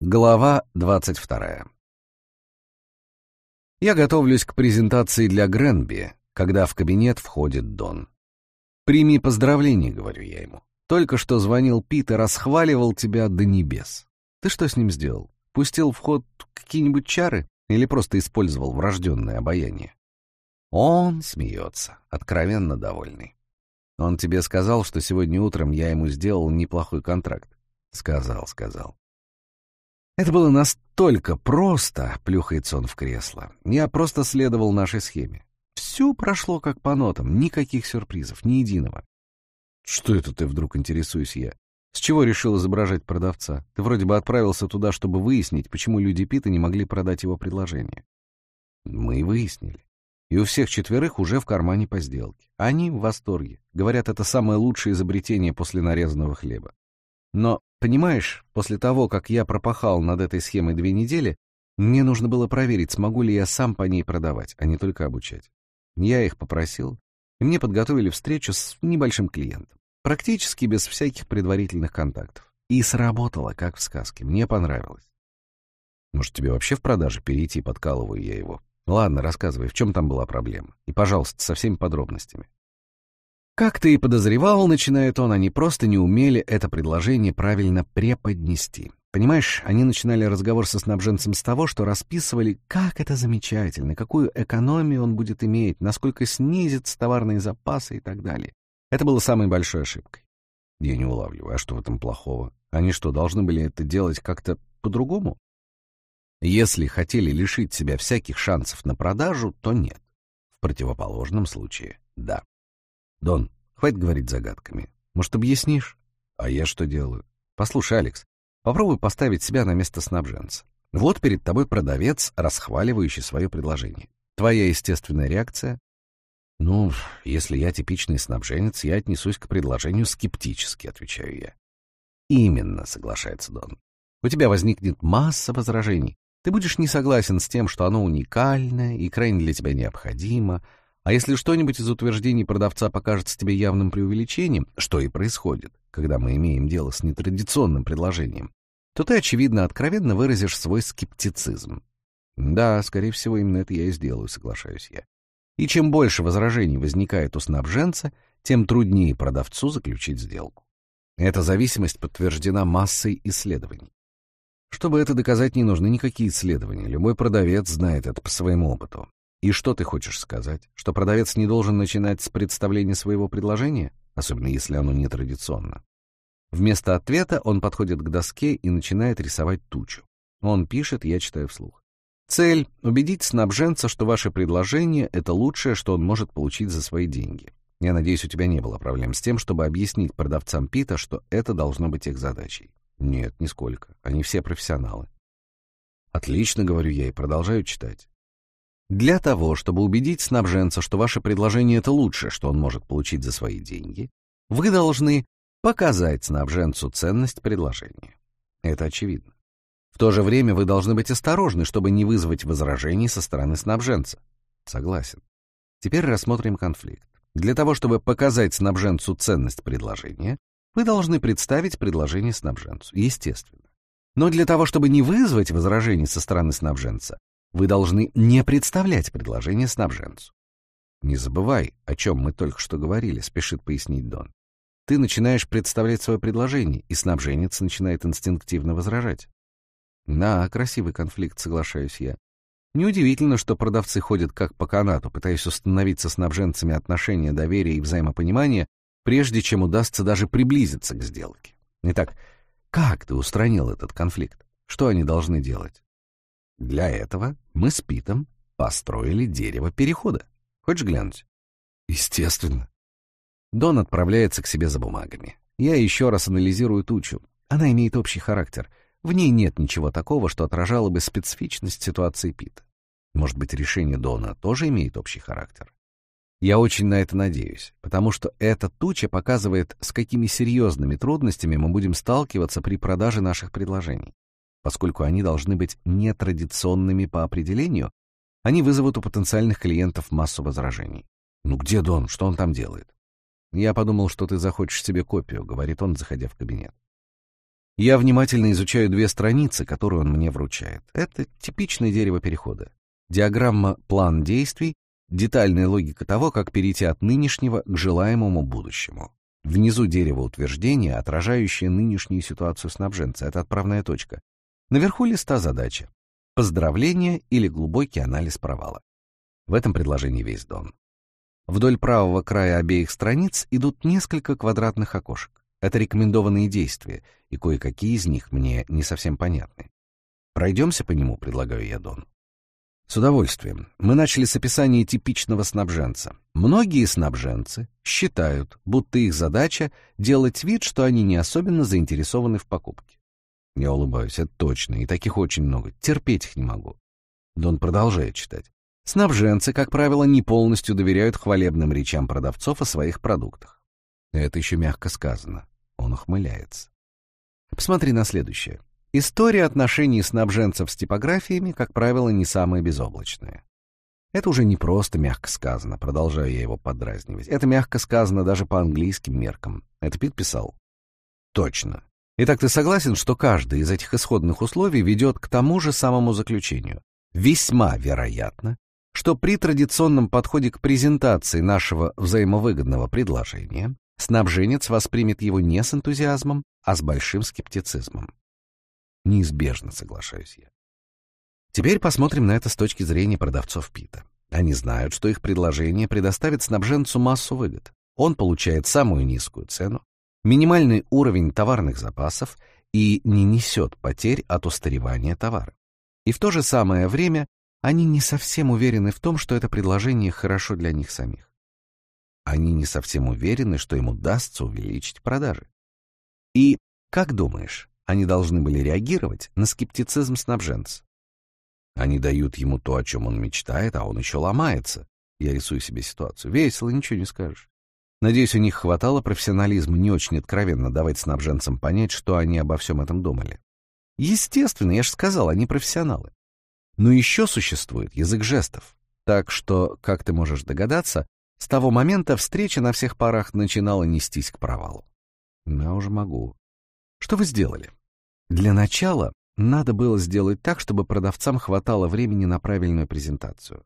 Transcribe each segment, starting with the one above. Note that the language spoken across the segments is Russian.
Глава 22. Я готовлюсь к презентации для Гренби, когда в кабинет входит Дон. «Прими поздравления», — говорю я ему. «Только что звонил Пит и расхваливал тебя до небес. Ты что с ним сделал? Пустил в ход какие-нибудь чары или просто использовал врожденное обаяние?» Он смеется, откровенно довольный. «Он тебе сказал, что сегодня утром я ему сделал неплохой контракт?» «Сказал, сказал. Это было настолько просто, плюхается он в кресло. Я просто следовал нашей схеме. Все прошло как по нотам, никаких сюрпризов, ни единого. Что это ты вдруг интересуюсь я? С чего решил изображать продавца? Ты вроде бы отправился туда, чтобы выяснить, почему люди Пита не могли продать его предложение. Мы выяснили. И у всех четверых уже в кармане по сделке. Они в восторге. Говорят, это самое лучшее изобретение после нарезанного хлеба. Но Понимаешь, после того, как я пропахал над этой схемой две недели, мне нужно было проверить, смогу ли я сам по ней продавать, а не только обучать. Я их попросил, и мне подготовили встречу с небольшим клиентом, практически без всяких предварительных контактов. И сработало, как в сказке, мне понравилось. Может, тебе вообще в продаже перейти, подкалываю я его. Ладно, рассказывай, в чем там была проблема. И, пожалуйста, со всеми подробностями. Как ты и подозревал, начинает он, они просто не умели это предложение правильно преподнести. Понимаешь, они начинали разговор со снабженцем с того, что расписывали, как это замечательно, какую экономию он будет иметь, насколько снизится товарные запасы и так далее. Это было самой большой ошибкой. Я не улавливаю, а что в этом плохого? Они что, должны были это делать как-то по-другому? Если хотели лишить себя всяких шансов на продажу, то нет. В противоположном случае — да. Дон, хватит говорить загадками. Может, объяснишь? А я что делаю? Послушай, Алекс, попробуй поставить себя на место снабженца. Вот перед тобой продавец, расхваливающий свое предложение. Твоя естественная реакция? Ну, если я типичный снабженец, я отнесусь к предложению скептически, отвечаю я. Именно, соглашается Дон. У тебя возникнет масса возражений. Ты будешь не согласен с тем, что оно уникальное и крайне для тебя необходимо, а если что-нибудь из утверждений продавца покажется тебе явным преувеличением, что и происходит, когда мы имеем дело с нетрадиционным предложением, то ты, очевидно, откровенно выразишь свой скептицизм. Да, скорее всего, именно это я и сделаю, соглашаюсь я. И чем больше возражений возникает у снабженца, тем труднее продавцу заключить сделку. Эта зависимость подтверждена массой исследований. Чтобы это доказать, не нужны никакие исследования. Любой продавец знает это по своему опыту. И что ты хочешь сказать? Что продавец не должен начинать с представления своего предложения, особенно если оно нетрадиционно? Вместо ответа он подходит к доске и начинает рисовать тучу. Он пишет, я читаю вслух. Цель — убедить снабженца, что ваше предложение — это лучшее, что он может получить за свои деньги. Я надеюсь, у тебя не было проблем с тем, чтобы объяснить продавцам Пита, что это должно быть их задачей. Нет, нисколько. Они все профессионалы. Отлично, говорю я и продолжаю читать. Для того, чтобы убедить снабженца, что ваше предложение — это лучшее, что он может получить за свои деньги, вы должны показать снабженцу ценность предложения. Это очевидно. В то же время вы должны быть осторожны, чтобы не вызвать возражений со стороны снабженца. Согласен. Теперь рассмотрим конфликт. Для того, чтобы показать снабженцу ценность предложения, вы должны представить предложение снабженцу, естественно. Но для того, чтобы не вызвать возражений со стороны снабженца, вы должны не представлять предложение снабженцу. Не забывай, о чем мы только что говорили, спешит пояснить Дон. Ты начинаешь представлять свое предложение, и снабженец начинает инстинктивно возражать. Да, красивый конфликт, соглашаюсь я. Неудивительно, что продавцы ходят как по канату, пытаясь установить со снабженцами отношения доверия и взаимопонимания, прежде чем удастся даже приблизиться к сделке. Итак, как ты устранил этот конфликт? Что они должны делать? Для этого мы с Питом построили дерево перехода. Хочешь глянуть? Естественно. Дон отправляется к себе за бумагами. Я еще раз анализирую тучу. Она имеет общий характер. В ней нет ничего такого, что отражало бы специфичность ситуации Пита. Может быть, решение Дона тоже имеет общий характер? Я очень на это надеюсь, потому что эта туча показывает, с какими серьезными трудностями мы будем сталкиваться при продаже наших предложений. Поскольку они должны быть нетрадиционными по определению, они вызовут у потенциальных клиентов массу возражений. «Ну где Дон? Что он там делает?» «Я подумал, что ты захочешь себе копию», — говорит он, заходя в кабинет. Я внимательно изучаю две страницы, которые он мне вручает. Это типичное дерево перехода. Диаграмма «План действий», детальная логика того, как перейти от нынешнего к желаемому будущему. Внизу дерево утверждения, отражающее нынешнюю ситуацию снабженца. Это отправная точка. Наверху листа задача. Поздравление или глубокий анализ провала. В этом предложении весь Дон. Вдоль правого края обеих страниц идут несколько квадратных окошек. Это рекомендованные действия, и кое-какие из них мне не совсем понятны. Пройдемся по нему, предлагаю я Дон. С удовольствием. Мы начали с описания типичного снабженца. Многие снабженцы считают, будто их задача — делать вид, что они не особенно заинтересованы в покупке. Я улыбаюсь, это точно, и таких очень много. Терпеть их не могу. Дон продолжает читать. Снабженцы, как правило, не полностью доверяют хвалебным речам продавцов о своих продуктах. Это еще мягко сказано. Он ухмыляется. Посмотри на следующее. История отношений снабженцев с типографиями, как правило, не самая безоблачная. Это уже не просто мягко сказано, продолжаю я его подразнивать. Это мягко сказано даже по английским меркам. Это Пит писал? Точно. Итак, ты согласен, что каждый из этих исходных условий ведет к тому же самому заключению? Весьма вероятно, что при традиционном подходе к презентации нашего взаимовыгодного предложения снабженец воспримет его не с энтузиазмом, а с большим скептицизмом. Неизбежно соглашаюсь я. Теперь посмотрим на это с точки зрения продавцов Пита. Они знают, что их предложение предоставит снабженцу массу выгод. Он получает самую низкую цену, минимальный уровень товарных запасов и не несет потерь от устаревания товара. И в то же самое время они не совсем уверены в том, что это предложение хорошо для них самих они не совсем уверены, что им удастся увеличить продажи. И, как думаешь, они должны были реагировать на скептицизм снабженца? Они дают ему то, о чем он мечтает, а он еще ломается. Я рисую себе ситуацию. Весело, ничего не скажешь. Надеюсь, у них хватало профессионализма не очень откровенно давать снабженцам понять, что они обо всем этом думали. Естественно, я же сказал, они профессионалы. Но еще существует язык жестов. Так что, как ты можешь догадаться, с того момента встреча на всех парах начинала нестись к провалу. Я уже могу. Что вы сделали? Для начала надо было сделать так, чтобы продавцам хватало времени на правильную презентацию.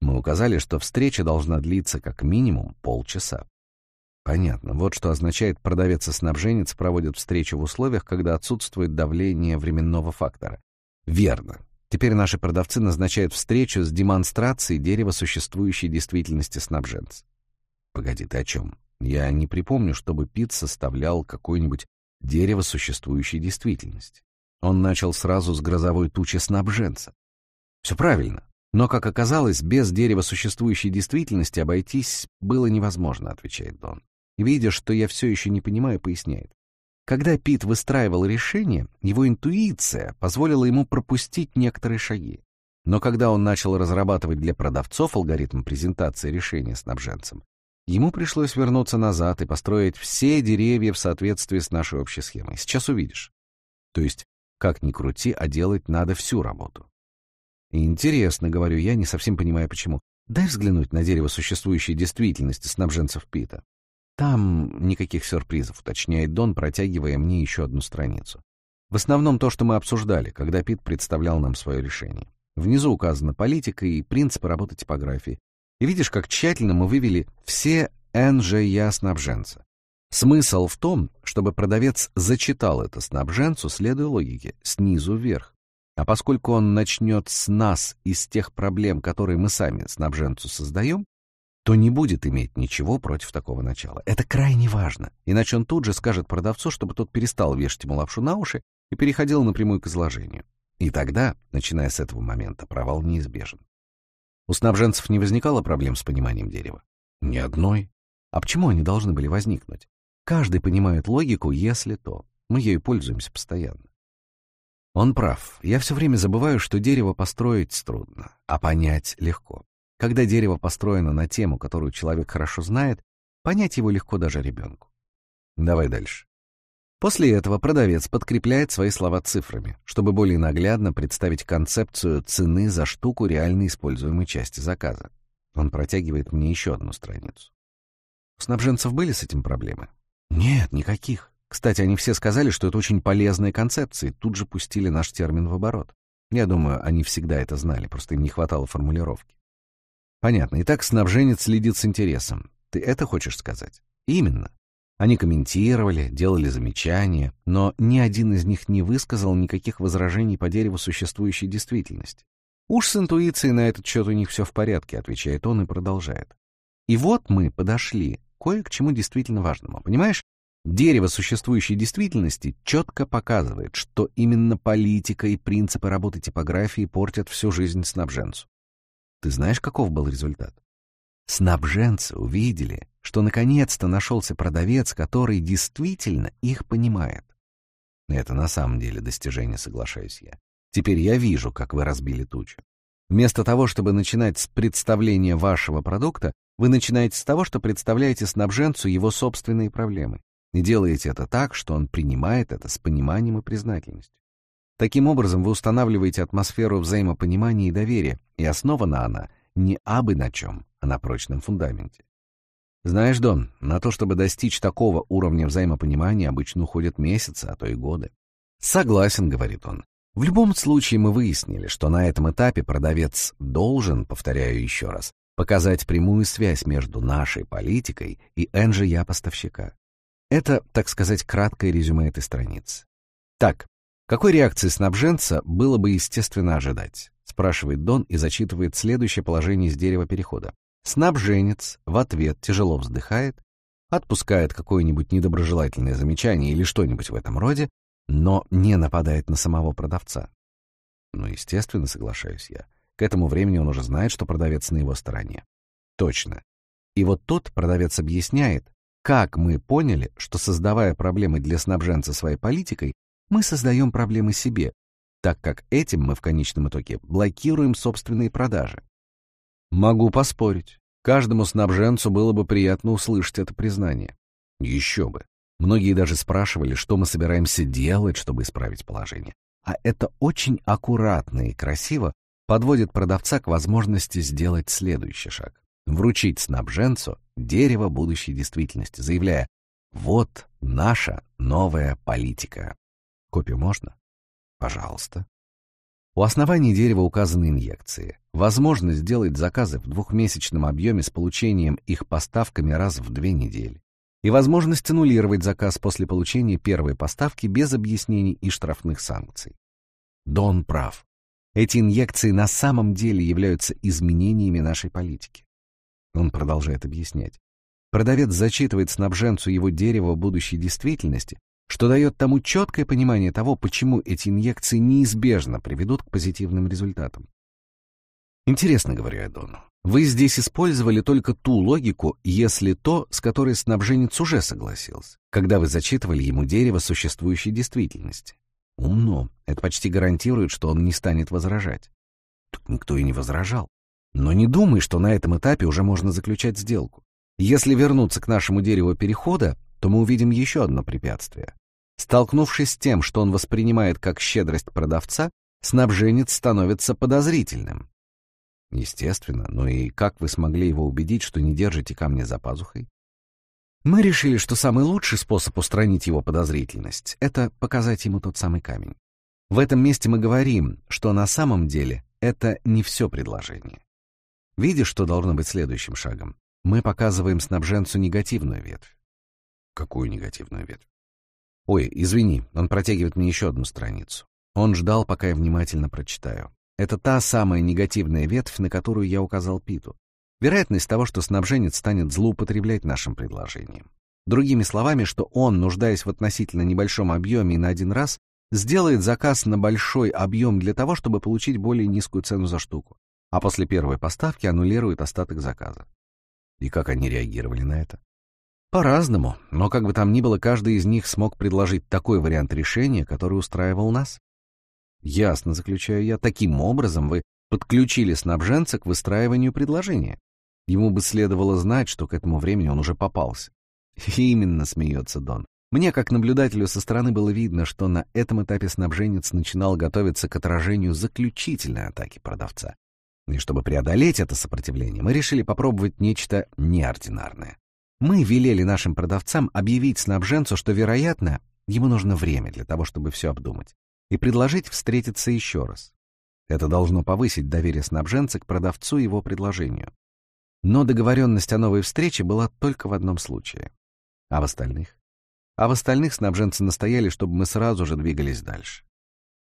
Мы указали, что встреча должна длиться как минимум полчаса. Понятно. Вот что означает продавец и снабженец проводят встречу в условиях, когда отсутствует давление временного фактора. Верно. Теперь наши продавцы назначают встречу с демонстрацией дерева существующей действительности снабженца. Погоди, ты о чем? Я не припомню, чтобы Пит составлял какое-нибудь дерево существующей действительности. Он начал сразу с грозовой тучи снабженца. Все правильно. Но, как оказалось, без дерева существующей действительности обойтись было невозможно, отвечает Дон. Видя, что я все еще не понимаю, поясняет. Когда Пит выстраивал решение, его интуиция позволила ему пропустить некоторые шаги. Но когда он начал разрабатывать для продавцов алгоритм презентации решения снабженцам, ему пришлось вернуться назад и построить все деревья в соответствии с нашей общей схемой. Сейчас увидишь. То есть, как ни крути, а делать надо всю работу. Интересно, говорю я, не совсем понимая почему. Дай взглянуть на дерево существующей действительности снабженцев Пита. Там никаких сюрпризов, уточняет Дон, протягивая мне еще одну страницу. В основном то, что мы обсуждали, когда Пит представлял нам свое решение. Внизу указана политика и принципы работы типографии. И видишь, как тщательно мы вывели все НЖЯ снабженца. Смысл в том, чтобы продавец зачитал это снабженцу, следуя логике, снизу вверх. А поскольку он начнет с нас и с тех проблем, которые мы сами снабженцу создаем, то не будет иметь ничего против такого начала. Это крайне важно, иначе он тут же скажет продавцу, чтобы тот перестал вешать ему лапшу на уши и переходил напрямую к изложению. И тогда, начиная с этого момента, провал неизбежен. У снабженцев не возникало проблем с пониманием дерева? Ни одной. А почему они должны были возникнуть? Каждый понимает логику «если то». Мы ею пользуемся постоянно. Он прав. Я все время забываю, что дерево построить трудно, а понять легко. Когда дерево построено на тему, которую человек хорошо знает, понять его легко даже ребенку. Давай дальше. После этого продавец подкрепляет свои слова цифрами, чтобы более наглядно представить концепцию цены за штуку реально используемой части заказа. Он протягивает мне еще одну страницу. У снабженцев были с этим проблемы? Нет, никаких. Кстати, они все сказали, что это очень полезная концепция, и тут же пустили наш термин в оборот. Я думаю, они всегда это знали, просто им не хватало формулировки. Понятно. Итак, снабженец следит с интересом. Ты это хочешь сказать? Именно. Они комментировали, делали замечания, но ни один из них не высказал никаких возражений по дереву существующей действительности. «Уж с интуицией на этот счет у них все в порядке», — отвечает он и продолжает. «И вот мы подошли кое к чему действительно важному. Понимаешь, дерево существующей действительности четко показывает, что именно политика и принципы работы типографии портят всю жизнь снабженцу. Ты знаешь, каков был результат? Снабженцы увидели, что наконец-то нашелся продавец, который действительно их понимает. Это на самом деле достижение, соглашаюсь я. Теперь я вижу, как вы разбили тучу. Вместо того, чтобы начинать с представления вашего продукта, вы начинаете с того, что представляете снабженцу его собственные проблемы. И делаете это так, что он принимает это с пониманием и признательностью. Таким образом, вы устанавливаете атмосферу взаимопонимания и доверия, и основана она не абы на чем, а на прочном фундаменте. Знаешь, Дон, на то, чтобы достичь такого уровня взаимопонимания, обычно уходят месяцы, а то и годы. Согласен, говорит он. В любом случае мы выяснили, что на этом этапе продавец должен, повторяю еще раз, показать прямую связь между нашей политикой и НЖЯ поставщика. Это, так сказать, краткое резюме этой страницы. Так, какой реакции снабженца было бы естественно ожидать? Спрашивает Дон и зачитывает следующее положение из дерева перехода. Снабженец в ответ тяжело вздыхает, отпускает какое-нибудь недоброжелательное замечание или что-нибудь в этом роде, но не нападает на самого продавца. Ну, естественно, соглашаюсь я. К этому времени он уже знает, что продавец на его стороне. Точно. И вот тут продавец объясняет, как мы поняли, что создавая проблемы для снабженца своей политикой, мы создаем проблемы себе, так как этим мы в конечном итоге блокируем собственные продажи. Могу поспорить. Каждому снабженцу было бы приятно услышать это признание. Еще бы. Многие даже спрашивали, что мы собираемся делать, чтобы исправить положение. А это очень аккуратно и красиво подводит продавца к возможности сделать следующий шаг. Вручить снабженцу дерево будущей действительности, заявляя «Вот наша новая политика». Копию можно? Пожалуйста. У основания дерева указаны инъекции. Возможность сделать заказы в двухмесячном объеме с получением их поставками раз в две недели и возможность аннулировать заказ после получения первой поставки без объяснений и штрафных санкций. Дон прав. Эти инъекции на самом деле являются изменениями нашей политики. Он продолжает объяснять. Продавец зачитывает снабженцу его дерево будущей действительности, что дает тому четкое понимание того, почему эти инъекции неизбежно приведут к позитивным результатам. Интересно, говорю я Дону, вы здесь использовали только ту логику, если то, с которой снабженец уже согласился, когда вы зачитывали ему дерево существующей действительности. Умно. Это почти гарантирует, что он не станет возражать. Тут никто и не возражал. Но не думай, что на этом этапе уже можно заключать сделку. Если вернуться к нашему дереву перехода, то мы увидим еще одно препятствие. Столкнувшись с тем, что он воспринимает как щедрость продавца, снабженец становится подозрительным. Естественно, но и как вы смогли его убедить, что не держите камни за пазухой? Мы решили, что самый лучший способ устранить его подозрительность — это показать ему тот самый камень. В этом месте мы говорим, что на самом деле это не все предложение. Видишь, что должно быть следующим шагом? Мы показываем снабженцу негативную ветвь. Какую негативную ветвь? Ой, извини, он протягивает мне еще одну страницу. Он ждал, пока я внимательно прочитаю. Это та самая негативная ветвь, на которую я указал Питу. Вероятность того, что снабженец станет злоупотреблять нашим предложением. Другими словами, что он, нуждаясь в относительно небольшом объеме и на один раз, сделает заказ на большой объем для того, чтобы получить более низкую цену за штуку, а после первой поставки аннулирует остаток заказа. И как они реагировали на это? По-разному, но как бы там ни было, каждый из них смог предложить такой вариант решения, который устраивал нас. Ясно, заключаю я. Таким образом вы подключили снабженца к выстраиванию предложения. Ему бы следовало знать, что к этому времени он уже попался. Именно, смеется Дон. Мне, как наблюдателю со стороны, было видно, что на этом этапе снабженец начинал готовиться к отражению заключительной атаки продавца. И чтобы преодолеть это сопротивление, мы решили попробовать нечто неординарное. Мы велели нашим продавцам объявить снабженцу, что, вероятно, ему нужно время для того, чтобы все обдумать, и предложить встретиться еще раз. Это должно повысить доверие снабженца к продавцу его предложению. Но договоренность о новой встрече была только в одном случае. А в остальных? А в остальных снабженцы настояли, чтобы мы сразу же двигались дальше.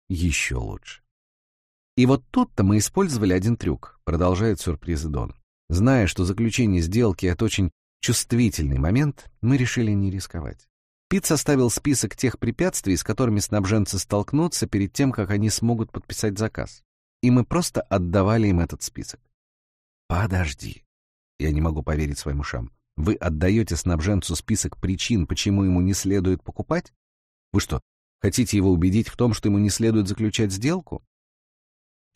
Еще лучше. И вот тут-то мы использовали один трюк, продолжает сюрпризы Дон. Зная, что заключение сделки — это очень чувствительный момент, мы решили не рисковать. Пит составил список тех препятствий, с которыми снабженцы столкнутся перед тем, как они смогут подписать заказ. И мы просто отдавали им этот список. Подожди. Я не могу поверить своим ушам. Вы отдаете снабженцу список причин, почему ему не следует покупать? Вы что, хотите его убедить в том, что ему не следует заключать сделку?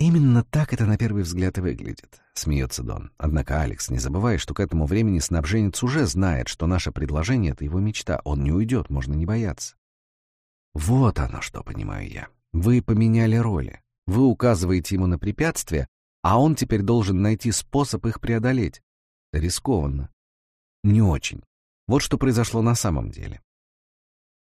Именно так это на первый взгляд и выглядит, смеется Дон. Однако, Алекс, не забывай, что к этому времени снабженец уже знает, что наше предложение — это его мечта. Он не уйдет, можно не бояться. Вот оно что, понимаю я. Вы поменяли роли. Вы указываете ему на препятствия, а он теперь должен найти способ их преодолеть. Рискованно. Не очень. Вот что произошло на самом деле.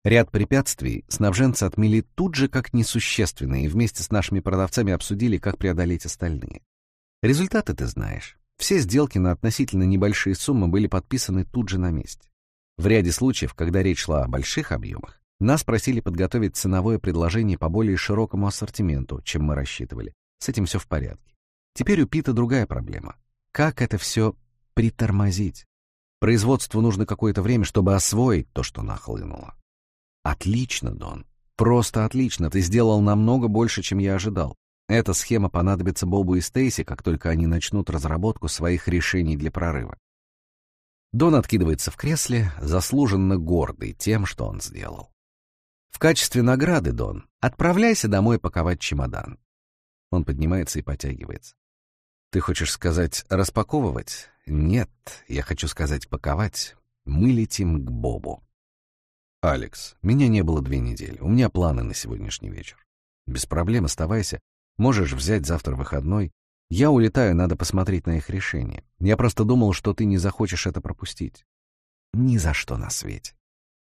Ряд препятствий снабженцы отмели тут же как несущественные и вместе с нашими продавцами обсудили, как преодолеть остальные. Результаты ты знаешь. Все сделки на относительно небольшие суммы были подписаны тут же на месте. В ряде случаев, когда речь шла о больших объемах, нас просили подготовить ценовое предложение по более широкому ассортименту, чем мы рассчитывали. С этим все в порядке. Теперь у Пита другая проблема. Как это все притормозить? Производству нужно какое-то время, чтобы освоить то, что нахлынуло. Отлично, Дон. Просто отлично. Ты сделал намного больше, чем я ожидал. Эта схема понадобится Бобу и Стейси, как только они начнут разработку своих решений для прорыва. Дон откидывается в кресле, заслуженно гордый тем, что он сделал. В качестве награды, Дон, отправляйся домой паковать чемодан. Он поднимается и потягивается. Ты хочешь сказать распаковывать? Нет, я хочу сказать паковать. Мы летим к Бобу. «Алекс, меня не было две недели. У меня планы на сегодняшний вечер. Без проблем оставайся. Можешь взять завтра выходной. Я улетаю, надо посмотреть на их решение. Я просто думал, что ты не захочешь это пропустить. Ни за что на свете».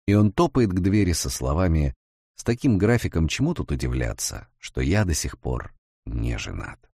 И он топает к двери со словами «С таким графиком чему тут удивляться, что я до сих пор не женат?»